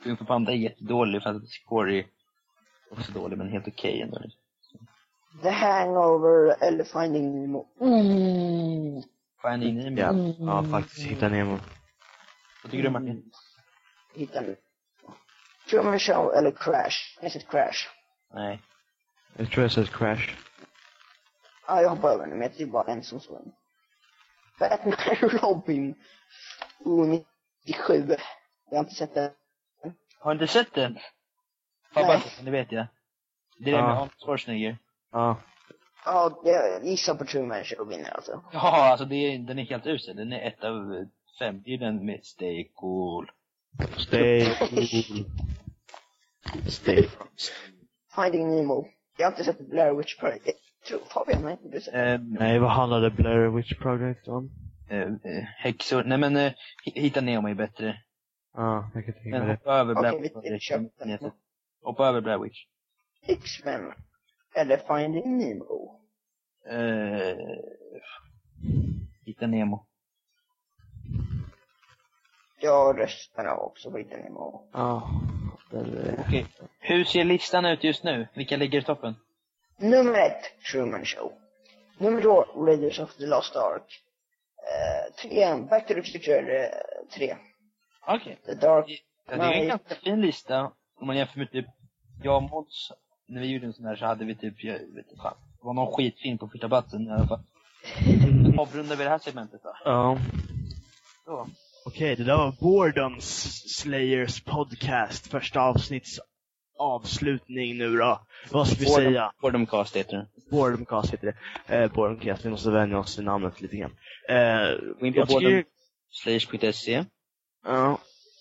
Kung för Panda är jättedålig, Fantastic Four är också dålig, men helt okej ändå. The Hangover eller Finding Nemo. Mm. Finding Nemo. Ja, ja faktiskt. Hitta Nemo. Vad tycker du Martin? Hitta nu. Truman Show eller Crash? Har ni sett Crash? Nej. Jag tror jag sett Crash. Ja, jag hoppar över den, men det är bara en som står den. Batman Robin. Oh, 97. Jag har inte sett den. Har du inte sett den? Nej. Pappa, det vet jag. Det är det Ja. med Arnold Schwarzenegger. Ja. Ja, jag gissar på Truman Show vinner alltså. Ja, alltså det är, den är helt usel. Den är ett av fem. Det är den med Stay Cool. Stay cool. Stay. Finding Nemo. Jag har inte sett Blair Witch Project. Tror Fabian du Eh, Nej, vad handlade Blair Witch Project om? eh, eh, häxor, nej men eh, hi- Hitta Nemo är bättre. Ja, jag kan tänka mig det. hoppa över Blair Witch. Project. den. Hoppa över Blair Witch. X-Men. Eller Finding Nemo. Eh, Hitta Nemo. Jag röstar också på Finding Nemo. Ja. Eller, Okej. Hur ser listan ut just nu? Vilka ligger i toppen? Nummer ett, Truman Show. Nummer två, Raiders of the Lost Ark. Eh, trean, Back to the Future eh, 3. Okej. The Dark Ja, det är en ganska fin lista. Om man jämför med typ, jag och Måns, när vi gjorde en sån här så hade vi typ, jag vet inte fan, det var någon skitfilm på första platsen i alla fall. Men avrundar vi det här segmentet då? Ja. Så. Okej, det där var Boredoms Slayers podcast. Första avsnitts avslutning nu då. Vad ska vi Boredom- säga? Boredomcast heter det. Boredomcast heter det. Eh, Boredomcast, vi måste vänja oss vid namnet lite grann. Eh, Gå in på boredom.se. Ja.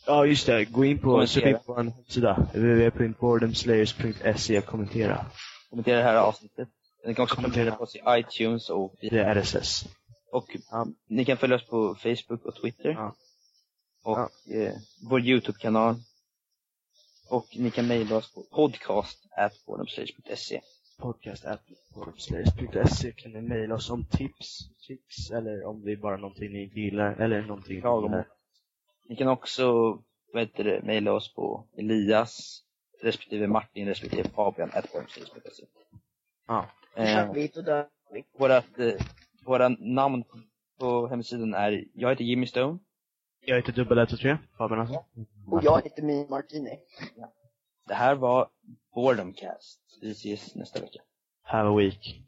Ja, just det. Gå in på, vår hemsida. www.boredomslayers.se och kommentera. Kommentera det här avsnittet. Ni kan också Kommentera. på oss i iTunes och, Det är RSS. och Ja. ni kan följa oss på Facebook och Twitter. Ja. Och Ja. eh, vår YouTube-kanal. Och ni kan mejla oss på podcast. Podcast kan ni mejla oss om tips, tips eller om det är bara någonting ni gillar eller någonting Klagomål. Ni kan också vad heter det, mejla oss på Elias respektive Martin respektive Fabian at. Ja. Eh, Lite där. vårat, eh, våra namn på hemsidan är, jag heter Jimmy Stone. Jag heter Dubbel-123, Fabian alltså. Och jag heter Mi Martini. Det här var Boredomcast. Vi ses nästa vecka. Have a week.